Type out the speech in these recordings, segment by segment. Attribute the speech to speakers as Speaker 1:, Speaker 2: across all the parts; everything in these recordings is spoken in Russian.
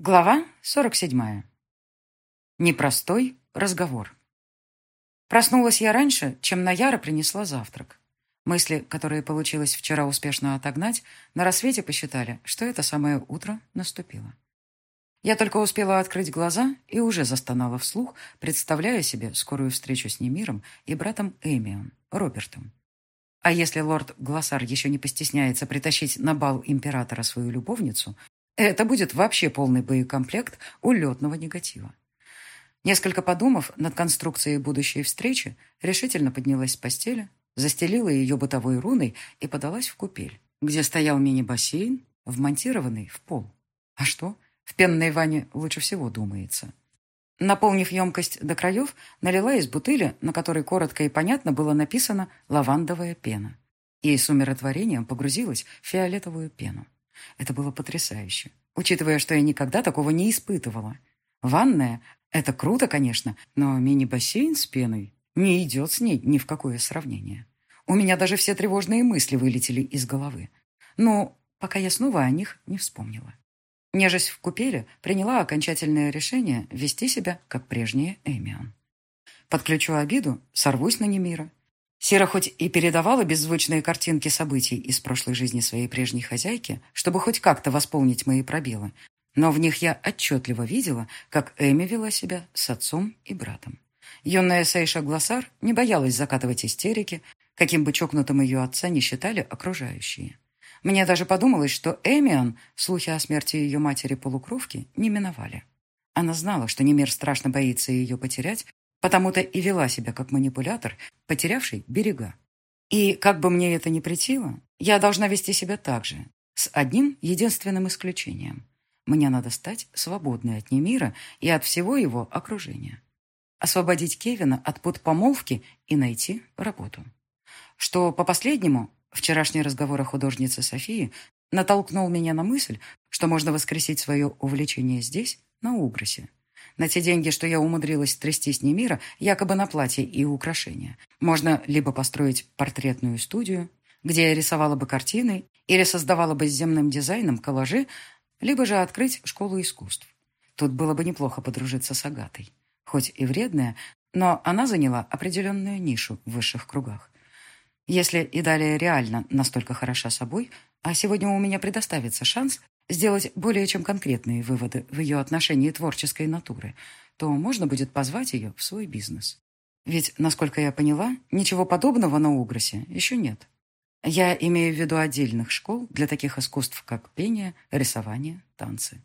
Speaker 1: Глава 47. Непростой разговор. Проснулась я раньше, чем Наяра принесла завтрак. Мысли, которые получилось вчера успешно отогнать, на рассвете посчитали, что это самое утро наступило. Я только успела открыть глаза и уже застонала вслух, представляя себе скорую встречу с Немиром и братом Эмион, Робертом. А если лорд Глоссар еще не постесняется притащить на бал императора свою любовницу, это будет вообще полный боекомплект улетного негатива. Несколько подумав над конструкцией будущей встречи, решительно поднялась с постели, застелила ее бытовой руной и подалась в купель, где стоял мини-бассейн, вмонтированный в пол. А что? В пенной ванне лучше всего думается. Наполнив емкость до краев, налила из бутыли, на которой коротко и понятно было написано «лавандовая пена», и с умиротворением погрузилась в фиолетовую пену. Это было потрясающе, учитывая, что я никогда такого не испытывала. Ванная — это круто, конечно, но мини-бассейн с пеной не идет с ней ни в какое сравнение. У меня даже все тревожные мысли вылетели из головы. Но пока я снова о них не вспомнила. Нежесть в купеле приняла окончательное решение вести себя, как прежняя Эмион. Подключу обиду, сорвусь на Немира Сера хоть и передавала беззвучные картинки событий из прошлой жизни своей прежней хозяйки, чтобы хоть как-то восполнить мои пробелы, но в них я отчетливо видела, как Эми вела себя с отцом и братом. Юная Сейша Глоссар не боялась закатывать истерики, каким бы чокнутым ее отца не считали окружающие. Мне даже подумалось, что Эмиан, слухи о смерти ее матери-полукровки, не миновали. Она знала, что Немир страшно боится ее потерять, Потому-то и вела себя как манипулятор, потерявший берега. И как бы мне это ни претило, я должна вести себя так же, с одним единственным исключением. Мне надо стать свободной от Немира и от всего его окружения. Освободить Кевина от пут помолвки и найти работу. Что по последнему, вчерашний разговор о художнице Софии натолкнул меня на мысль, что можно воскресить свое увлечение здесь, на Угросе. На те деньги, что я умудрилась трясти с Немира, якобы на платье и украшения, можно либо построить портретную студию, где я рисовала бы картины или создавала бы с земным дизайном коллажи, либо же открыть школу искусств. Тут было бы неплохо подружиться с Агатой. Хоть и вредная, но она заняла определенную нишу в высших кругах. Если и далее реально настолько хороша собой, а сегодня у меня предоставится шанс сделать более чем конкретные выводы в ее отношении творческой натуры, то можно будет позвать ее в свой бизнес. Ведь, насколько я поняла, ничего подобного на Угросе еще нет. Я имею в виду отдельных школ для таких искусств, как пение, рисование, танцы.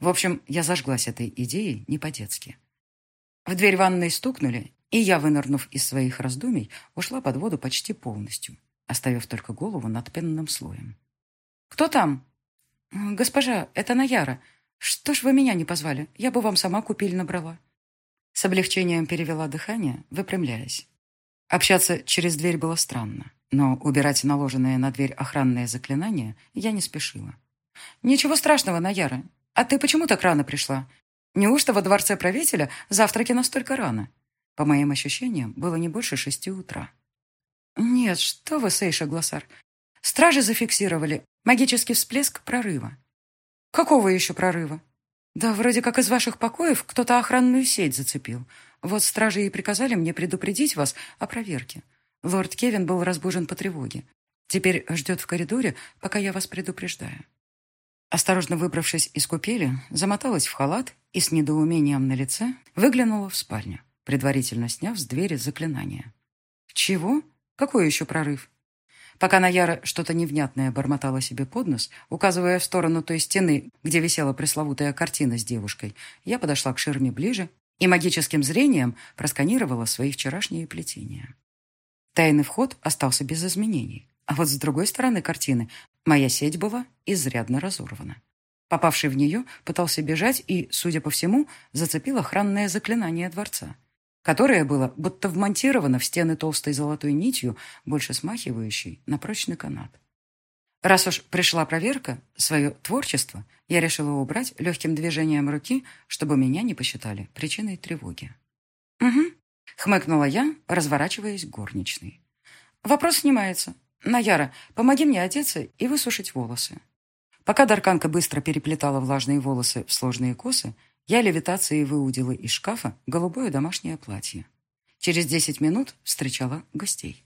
Speaker 1: В общем, я зажглась этой идеей не по-детски. В дверь ванной стукнули, и я, вынырнув из своих раздумий, ушла под воду почти полностью, оставив только голову над пенным слоем. «Кто там?» «Госпожа, это Наяра. Что ж вы меня не позвали? Я бы вам сама купили набрала». С облегчением перевела дыхание, выпрямляясь. Общаться через дверь было странно, но убирать наложенное на дверь охранное заклинание я не спешила. «Ничего страшного, Наяра. А ты почему так рано пришла? Неужто во дворце правителя завтраки настолько рано?» По моим ощущениям, было не больше шести утра. «Нет, что вы, Сейша Глоссар. Стражи зафиксировали магический всплеск прорыва. Какого еще прорыва? Да вроде как из ваших покоев кто-то охранную сеть зацепил. Вот стражи и приказали мне предупредить вас о проверке. Лорд Кевин был разбужен по тревоге. Теперь ждет в коридоре, пока я вас предупреждаю. Осторожно выбравшись из купели, замоталась в халат и с недоумением на лице выглянула в спальню, предварительно сняв с двери заклинание. «Чего? Какой еще прорыв?» Пока Наяра что-то невнятное бормотала себе под нос, указывая в сторону той стены, где висела пресловутая картина с девушкой, я подошла к ширме ближе и магическим зрением просканировала свои вчерашние плетения. Тайный вход остался без изменений, а вот с другой стороны картины моя сеть была изрядно разорвана. Попавший в нее пытался бежать и, судя по всему, зацепил охранное заклинание дворца которое было будто вмонтировано в стены толстой золотой нитью, больше смахивающей на прочный канат. Раз уж пришла проверка, свое творчество я решила убрать легким движением руки, чтобы меня не посчитали причиной тревоги. «Угу», — хмыкнула я, разворачиваясь горничной. «Вопрос снимается. Наяра, помоги мне одеться и высушить волосы». Пока Дарканка быстро переплетала влажные волосы в сложные косы, я левитацией выудила из шкафа голубое домашнее платье. Через десять минут встречала гостей.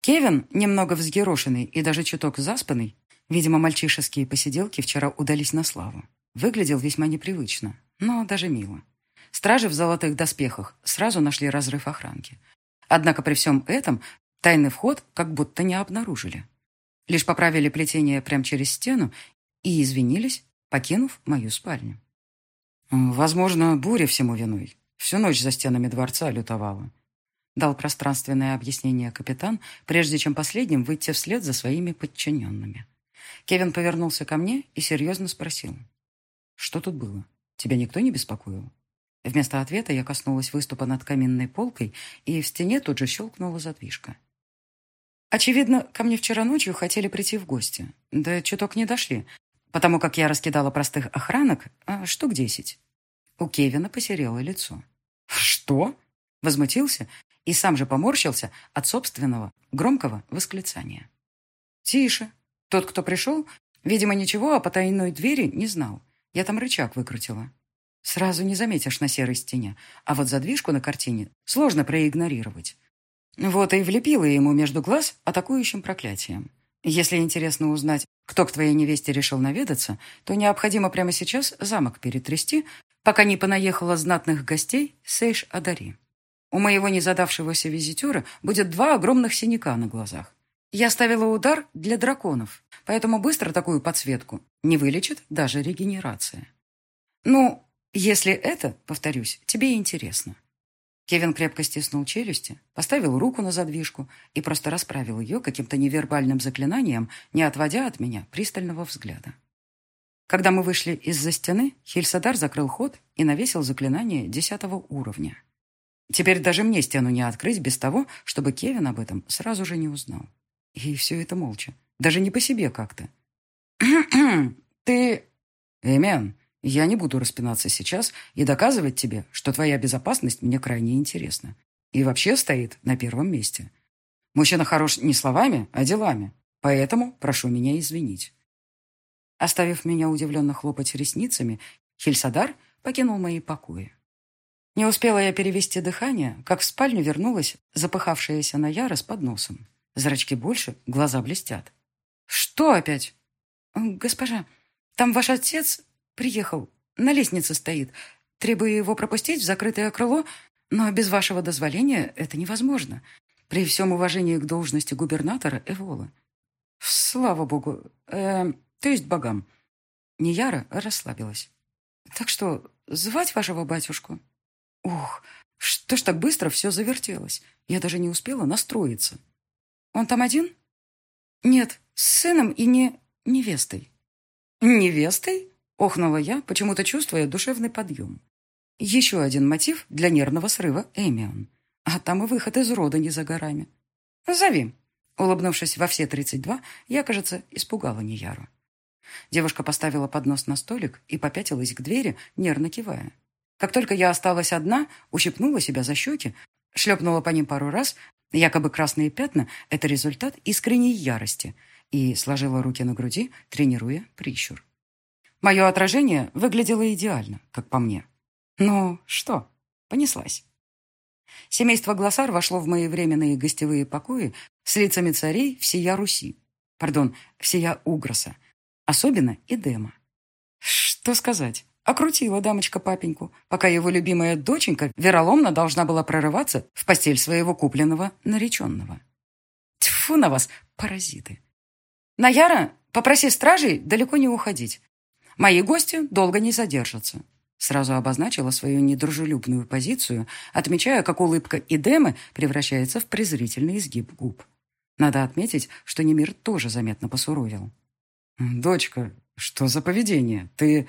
Speaker 1: Кевин, немного взъерошенный и даже чуток заспанный, видимо, мальчишеские посиделки вчера удались на славу, выглядел весьма непривычно, но даже мило. Стражи в золотых доспехах сразу нашли разрыв охранки. Однако при всем этом тайный вход как будто не обнаружили. Лишь поправили плетение прямо через стену и извинились, покинув мою спальню. Возможно, буря всему виной. Всю ночь за стенами дворца лютовала. Дал пространственное объяснение капитан, прежде чем последним выйти вслед за своими подчиненными. Кевин повернулся ко мне и серьезно спросил. «Что тут было? Тебя никто не беспокоил?» Вместо ответа я коснулась выступа над каминной полкой, и в стене тут же щелкнула задвижка. Очевидно, ко мне вчера ночью хотели прийти в гости. Да чуток не дошли, потому как я раскидала простых охранок а, штук десять. У Кевина посерело лицо. «Что?» — возмутился и сам же поморщился от собственного громкого восклицания. «Тише. Тот, кто пришел, видимо, ничего о потайной двери не знал. Я там рычаг выкрутила. Сразу не заметишь на серой стене, а вот задвижку на картине сложно проигнорировать. Вот и влепила ему между глаз атакующим проклятием. Если интересно узнать, кто к твоей невесте решил наведаться, то необходимо прямо сейчас замок перетрясти, пока не понаехало знатных гостей Сейш-Адари. У моего незадавшегося визитера будет два огромных синяка на глазах. Я ставила удар для драконов, поэтому быстро такую подсветку не вылечит даже регенерация. Ну, если это, повторюсь, тебе интересно. Кевин крепко стиснул челюсти, поставил руку на задвижку и просто расправил ее каким-то невербальным заклинанием, не отводя от меня пристального взгляда. Когда мы вышли из-за стены, Хильсадар закрыл ход и навесил заклинание десятого уровня. Теперь даже мне стену не открыть без того, чтобы Кевин об этом сразу же не узнал. И все это молча. Даже не по себе как-то. «Ты...» «Эмен, я не буду распинаться сейчас и доказывать тебе, что твоя безопасность мне крайне интересна. И вообще стоит на первом месте. Мужчина хорош не словами, а делами. Поэтому прошу меня извинить. Оставив меня удивленно хлопать ресницами, Хильсадар покинул мои покои. Не успела я перевести дыхание, как в спальню вернулась запыхавшаяся Наяра с подносом. Зрачки больше, глаза блестят. «Что опять?» «Госпожа, там ваш отец Приехал. На лестнице стоит. Требую его пропустить в закрытое крыло, но без вашего дозволения это невозможно. При всем уважении к должности губернатора Эвола. Слава богу. Э, то есть богам. Нияра расслабилась. Так что, звать вашего батюшку? Ух, что ж так быстро все завертелось? Я даже не успела настроиться. Он там один? Нет, с сыном и не невестой. Невестой? Охнула я, почему-то чувствуя душевный подъем. Еще один мотив для нервного срыва Эмион. А там и выход из рода не за горами. «Зови». Улыбнувшись во все тридцать два, я, кажется, испугала Неяру. Девушка поставила поднос на столик и попятилась к двери, нервно кивая. Как только я осталась одна, ущипнула себя за щеки, шлепнула по ним пару раз, якобы красные пятна — это результат искренней ярости, и сложила руки на груди, тренируя прищур. Мое отражение выглядело идеально, как по мне. Ну, что, понеслась. Семейство Глоссар вошло в мои временные гостевые покои с лицами царей всея Руси. Пардон, всея Угроса. Особенно Эдема. Что сказать? Окрутила дамочка папеньку, пока его любимая доченька вероломно должна была прорываться в постель своего купленного нареченного. Тьфу на вас, паразиты. Наяра, попроси стражей далеко не уходить. Мои гости долго не задержатся. Сразу обозначила свою недружелюбную позицию, отмечая, как улыбка Идемы превращается в презрительный изгиб губ. Надо отметить, что Немир тоже заметно посуровил. «Дочка, что за поведение? Ты...»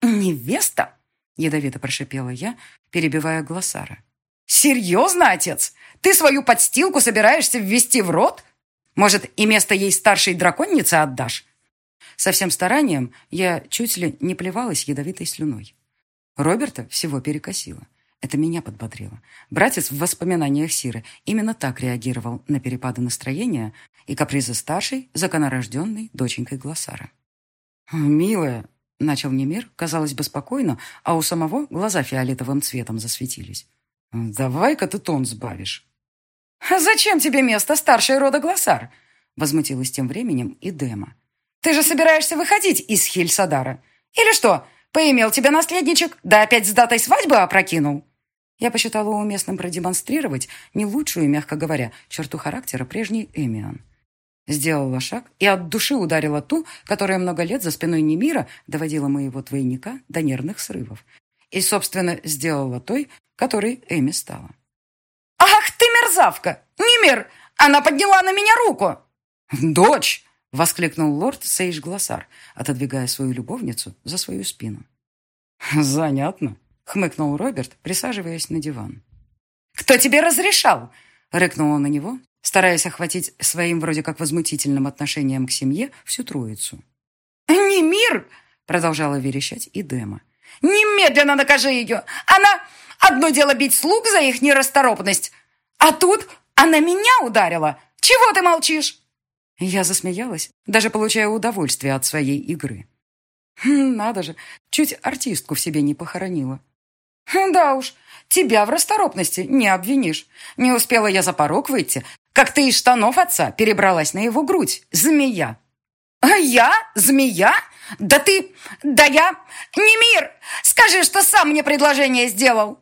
Speaker 1: «Невеста?» — ядовито прошипела я, перебивая Глоссара. «Серьезно, отец? Ты свою подстилку собираешься ввести в рот? Может, и место ей старшей драконницы отдашь? Со всем старанием я чуть ли не плевалась ядовитой слюной. Роберта всего перекосило. Это меня подбодрило. Братец в воспоминаниях Сиры именно так реагировал на перепады настроения и капризы старшей, законорожденной доченькой Глоссара. «Милая», — начал Немир, казалось бы, спокойно, а у самого глаза фиолетовым цветом засветились. «Давай-ка ты тон сбавишь».
Speaker 2: «Зачем тебе место старшей рода Глоссар?» — возмутилась тем временем и Дема. «Ты же собираешься выходить из Хильсадара. Или что, поимел тебя наследничек, да опять с датой свадьбы опрокинул?» Я посчитала уместным продемонстрировать не лучшую, мягко говоря, черту характера прежней Эмиан. Сделала шаг и от души ударила ту, которая много лет за спиной Немира доводила моего двойника до нервных срывов. И, собственно, сделала той, которой Эми стала. «Ах ты мерзавка! Немир! Она подняла на меня руку!»
Speaker 1: «Дочь!» — воскликнул лорд Сейш Глоссар, отодвигая свою любовницу за свою спину. «Занятно», — хмыкнул Роберт, присаживаясь на диван.
Speaker 2: «Кто тебе разрешал?»
Speaker 1: — рыкнула на него, стараясь охватить своим вроде как возмутительным отношением к семье всю троицу.
Speaker 2: «Не мир!» — продолжала верещать и Дема. «Немедленно накажи ее! Она... Одно дело бить слуг за их нерасторопность, а тут она меня ударила! Чего ты молчишь?»
Speaker 1: Я засмеялась, даже получая удовольствие от своей игры. Хм, надо же, чуть артистку в себе не похоронила.
Speaker 2: «Да уж, тебя в расторопности не обвинишь. Не успела я за порог выйти, как ты из штанов отца перебралась на его грудь, змея». «А я? Змея? Да ты... Да я... Не мир! Скажи, что сам мне предложение сделал!»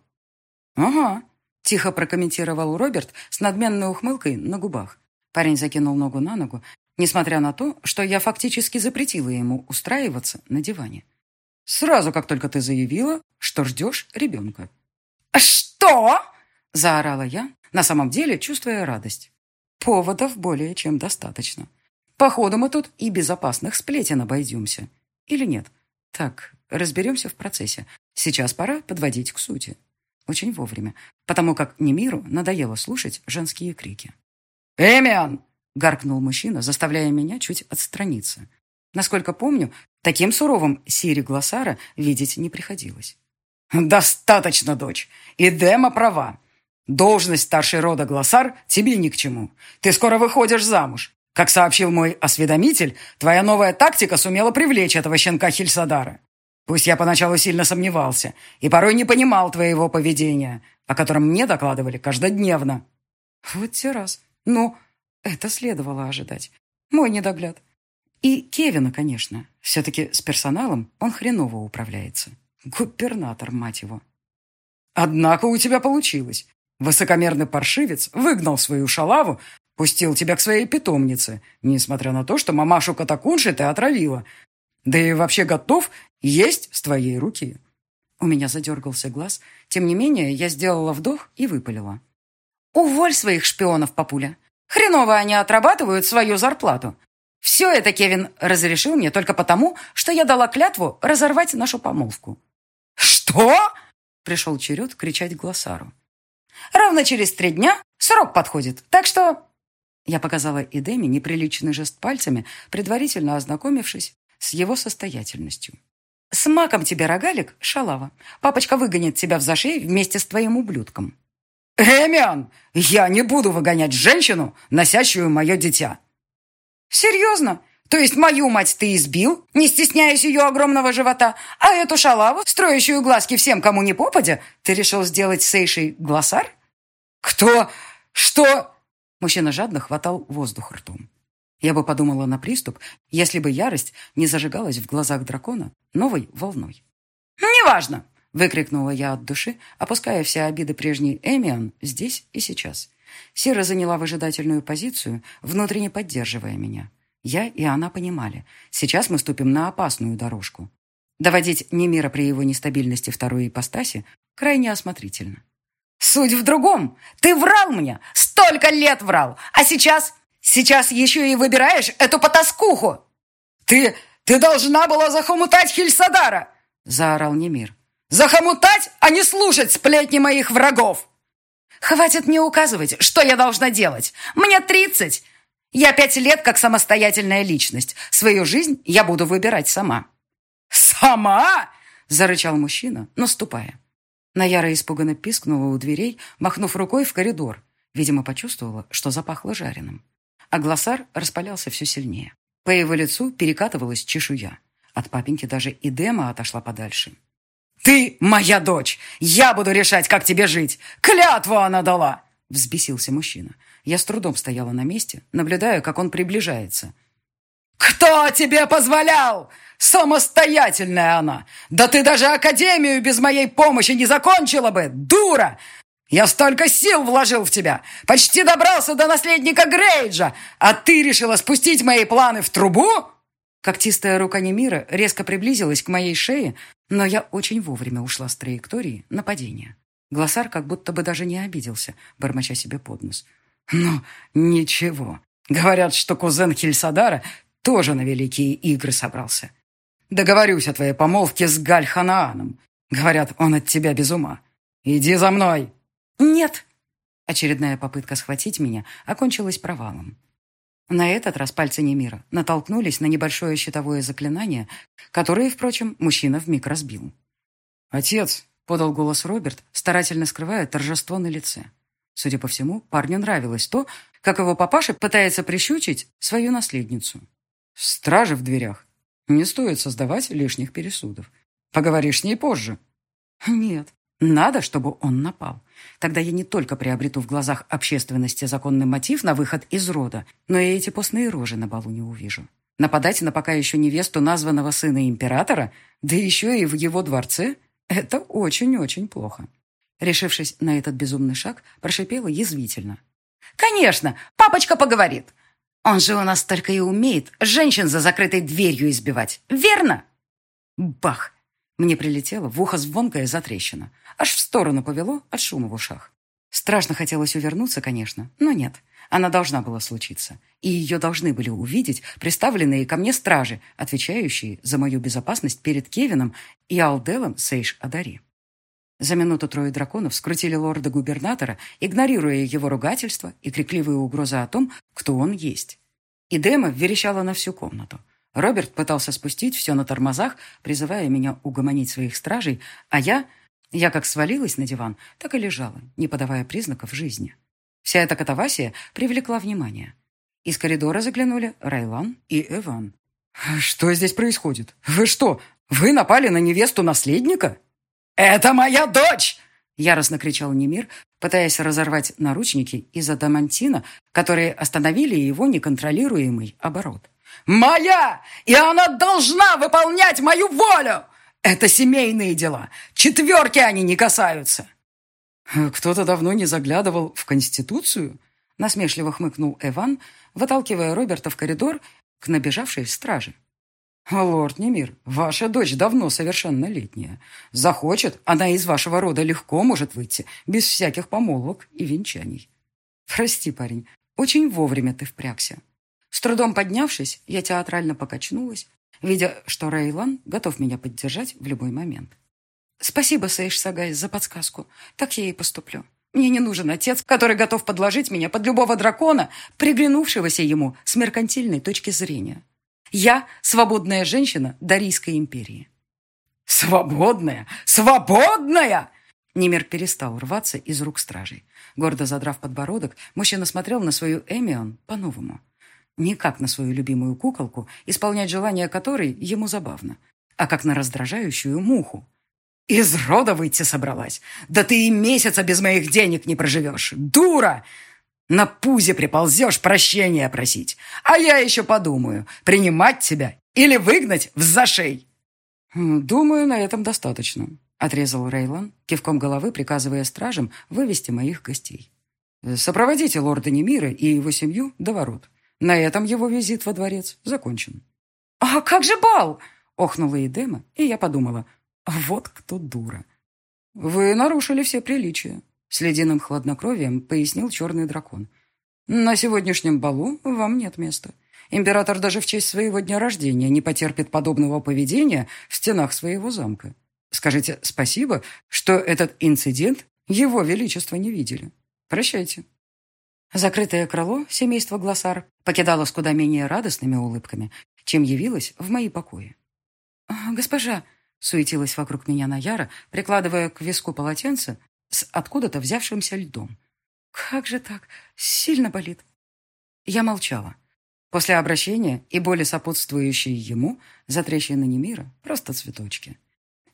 Speaker 1: «Ага», — тихо прокомментировал Роберт с надменной ухмылкой на губах. Парень закинул ногу на ногу, несмотря на то, что я фактически запретила ему устраиваться на диване. Сразу, как только ты заявила, что ждешь ребенка.
Speaker 2: «Что?»
Speaker 1: – заорала я, на самом деле чувствуя радость. Поводов более чем достаточно. Походу мы тут и безопасных сплетен обойдемся. Или нет? Так, разберемся в процессе. Сейчас пора подводить к сути. Очень вовремя, потому как Немиру надоело слушать женские крики.
Speaker 2: «Эмиан!»
Speaker 1: — гаркнул мужчина, заставляя меня чуть отстраниться. Насколько помню, Таким суровым Сири Глоссара видеть не приходилось.
Speaker 2: «Достаточно, дочь. И Дема права. Должность старшей рода Глоссар тебе ни к чему. Ты скоро выходишь замуж. Как сообщил мой осведомитель, твоя новая тактика сумела привлечь этого щенка Хильсадара. Пусть я поначалу сильно сомневался и порой не понимал твоего поведения, о котором мне докладывали каждодневно».
Speaker 1: «Вот те раз. Ну, это следовало ожидать. Мой недогляд. И Кевина, конечно. Все-таки с персоналом он хреново управляется. Губернатор, мать его.
Speaker 2: Однако у тебя получилось. Высокомерный паршивец выгнал свою шалаву, пустил тебя к своей питомнице, несмотря на то, что мамашу Катакунши ты отравила. Да и вообще готов есть с твоей руки.
Speaker 1: У меня задергался глаз. Тем не менее, я сделала вдох и выпалила.
Speaker 2: «Уволь своих шпионов, папуля. Хреново они отрабатывают свою зарплату. Все это Кевин разрешил мне только потому, что я дала клятву разорвать нашу помолвку. «Что?» — пришел черед кричать Глоссару. «Ровно через три дня срок подходит, так что...»
Speaker 1: Я показала Эдеме неприличный жест пальцами, предварительно ознакомившись с его состоятельностью. «С маком тебе рогалик, шалава. Папочка выгонит тебя в зашей вместе с твоим ублюдком».
Speaker 2: «Эмиан, я не буду выгонять женщину, носящую мое дитя!» «Серьезно? То есть мою мать ты избил, не стесняясь ее огромного живота, а эту шалаву, строящую глазки всем, кому не попадя, ты решил сделать сейшей глоссар?» «Кто? Что?»
Speaker 1: Мужчина жадно хватал воздух ртом. Я бы подумала на приступ, если бы ярость не зажигалась в глазах дракона новой волной.
Speaker 2: «Неважно!»
Speaker 1: — выкрикнула я от души, опуская все обиды прежней Эмиан здесь и сейчас. Сира заняла выжидательную позицию, внутренне поддерживая меня. Я и она понимали, сейчас мы ступим на опасную дорожку. Доводить Немира при его нестабильности второй ипостаси крайне осмотрительно.
Speaker 2: «Суть в другом. Ты врал мне. Столько лет врал. А сейчас... Сейчас еще и выбираешь эту потаскуху!» «Ты... ты должна была захомутать Хильсадара!» — заорал Немир. «Захомутать, а не слушать сплетни моих врагов!» Хватит мне указывать, что я должна делать. Мне тридцать. Я пять лет как самостоятельная личность. Свою жизнь я буду выбирать сама». «Сама?» – зарычал мужчина, наступая.
Speaker 1: Наяра испуганно пискнула у дверей, махнув рукой в коридор. Видимо, почувствовала, что запахло жареным. А глоссар распалялся все сильнее. По его лицу перекатывалась чешуя. От папеньки даже и отошла подальше.
Speaker 2: «Ты моя дочь! Я буду решать, как тебе жить! Клятву она дала!»
Speaker 1: Взбесился мужчина. Я с трудом стояла на месте, наблюдая, как он приближается.
Speaker 2: «Кто тебе позволял? Самостоятельная она! Да ты даже академию без моей помощи не закончила бы, дура! Я столько сил вложил в тебя! Почти добрался до наследника Грейджа, а ты решила спустить мои планы в трубу?»
Speaker 1: Когтистая рука Немира резко приблизилась к моей шее, но я очень вовремя ушла с траектории нападения. Глоссар как будто бы даже не обиделся, бормоча себе под нос.
Speaker 2: «Ну, ничего. Говорят, что кузен Хильсадара тоже на великие игры собрался. Договорюсь о твоей помолвке с Гальханааном. Говорят, он от тебя без ума. Иди за мной!»
Speaker 1: «Нет!» Очередная попытка схватить меня окончилась провалом. На этот раз пальцы Немира натолкнулись на небольшое щитовое заклинание, которое, впрочем, мужчина вмиг разбил.
Speaker 2: «Отец!» — подал голос Роберт, старательно скрывая торжество на лице. Судя по всему, парню нравилось то, как его папаша пытается прищучить свою наследницу. «Стражи в дверях. Не стоит создавать лишних пересудов. Поговоришь с ней позже».
Speaker 1: «Нет, надо, чтобы он напал. Тогда я не только приобрету в глазах общественности законный мотив на выход из рода, но и эти постные рожи на балу не увижу. Нападать на пока еще невесту названного сына императора, да еще и в его дворце, это очень-очень плохо. Решившись на этот безумный шаг, прошипела язвительно.
Speaker 2: «Конечно, папочка поговорит. Он же у нас только и умеет женщин за закрытой дверью избивать, верно?»
Speaker 1: Бах! Мне прилетело в ухо звонкая затрещина. Аж в сторону повело от шума в ушах. Страшно хотелось увернуться, конечно, но нет. Она должна была случиться. И ее должны были увидеть представленные ко мне стражи, отвечающие за мою безопасность перед Кевином и Алделом Сейш-Адари. За минуту трое драконов скрутили лорда-губернатора, игнорируя его ругательства и крикливые угрозы о том, кто он есть. И Дема верещала на всю комнату. Роберт пытался спустить все на тормозах, призывая меня угомонить своих стражей, а я... Я как свалилась на диван, так и лежала, не подавая признаков жизни. Вся эта катавасия привлекла внимание. Из коридора заглянули Райлан и Эван.
Speaker 2: «Что здесь происходит? Вы что, вы напали на невесту наследника?» «Это моя дочь!» Яростно кричал Немир, пытаясь разорвать наручники из-за дамантина, которые остановили его неконтролируемый оборот. Моя! И она должна выполнять мою волю! Это семейные дела. Четверки они не касаются.
Speaker 1: Кто-то давно не заглядывал в Конституцию? Насмешливо хмыкнул Эван, выталкивая Роберта в коридор к набежавшей страже. «Лорд Немир, ваша дочь давно совершеннолетняя. Захочет, она из вашего рода легко может выйти, без всяких помолвок и венчаний. Прости, парень, очень вовремя ты впрягся. С трудом поднявшись, я театрально покачнулась, видя, что Рейлан готов меня поддержать в любой момент. «Спасибо, Сейш Сагай, за подсказку. Так я и поступлю. Мне не нужен отец, который готов подложить меня под любого дракона, приглянувшегося ему с меркантильной точки зрения. Я – свободная женщина Дарийской империи».
Speaker 2: «Свободная? Свободная!»
Speaker 1: Немер перестал рваться из рук стражей. Гордо задрав подбородок, мужчина смотрел на свою Эмион по-новому. Не как на свою любимую куколку, исполнять желание которой ему забавно, а как на раздражающую муху.
Speaker 2: «Из рода выйти собралась? Да ты и месяца без моих денег не проживешь! Дура! На пузе приползешь прощения просить, а я еще подумаю, принимать тебя или выгнать в зашей!»
Speaker 1: «Думаю, на этом достаточно», — отрезал Рейлан, кивком головы приказывая стражам вывести моих гостей. «Сопроводите лорда Немира и его семью до ворот. На этом его визит во дворец закончен.
Speaker 2: «А как же бал?»
Speaker 1: — охнула Эдема, и я подумала, вот кто дура. «Вы нарушили все приличия», — с ледяным хладнокровием пояснил черный дракон. «На сегодняшнем балу вам нет места. Император даже в честь своего дня рождения не потерпит подобного поведения в стенах своего замка. Скажите спасибо, что этот инцидент его величество не видели. Прощайте». Закрытое крыло семейства Глоссар покидало с куда менее радостными улыбками, чем явилось в мои покои. «А, «Госпожа!» — суетилась вокруг меня Наяра, прикладывая к виску полотенце с откуда-то взявшимся льдом. «Как же так? Сильно болит?» Я молчала. После обращения и боли сопутствующие ему, затрещины Немира – просто цветочки.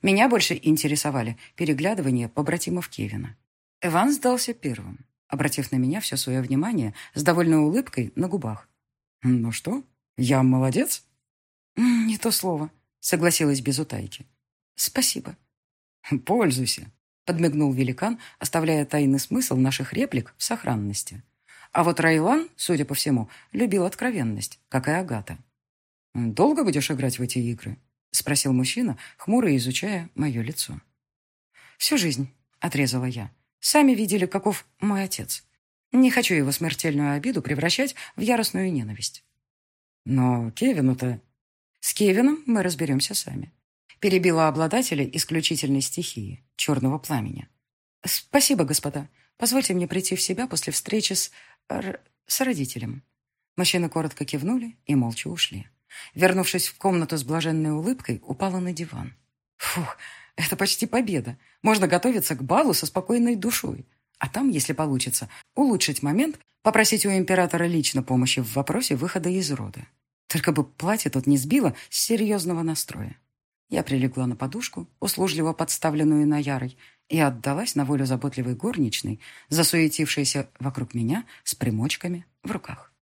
Speaker 1: Меня больше интересовали переглядывания побратимов Кевина. Иван сдался первым, обратив на меня все свое внимание с довольной улыбкой на губах. «Ну что, я молодец?»
Speaker 2: «Не то слово», — согласилась без утайки. «Спасибо».
Speaker 1: «Пользуйся», — подмигнул великан, оставляя тайный смысл наших реплик в сохранности. А вот Райлан, судя по всему, любил откровенность, как и Агата. «Долго будешь играть в эти игры?» — спросил мужчина, хмуро изучая мое лицо.
Speaker 2: «Всю жизнь», — отрезала я. «Сами видели, каков мой отец. Не хочу его смертельную обиду превращать в яростную ненависть».
Speaker 1: «Но Кевину-то...»
Speaker 2: «С Кевином мы разберемся сами», — перебила обладателя исключительной стихии, черного пламени. «Спасибо, господа. Позвольте мне прийти в себя после встречи с... Р... с родителем». Мужчины коротко кивнули и молча ушли. Вернувшись в комнату с блаженной улыбкой, упала на диван. Фух, это почти победа. Можно готовиться к балу со спокойной душой. А там, если получится, улучшить момент, попросить у императора лично помощи в вопросе выхода из рода. Только бы платье тут не сбило с серьезного настроя. Я прилегла на подушку, услужливо подставленную на ярой, и отдалась на волю заботливой горничной, засуетившейся вокруг меня с примочками в руках.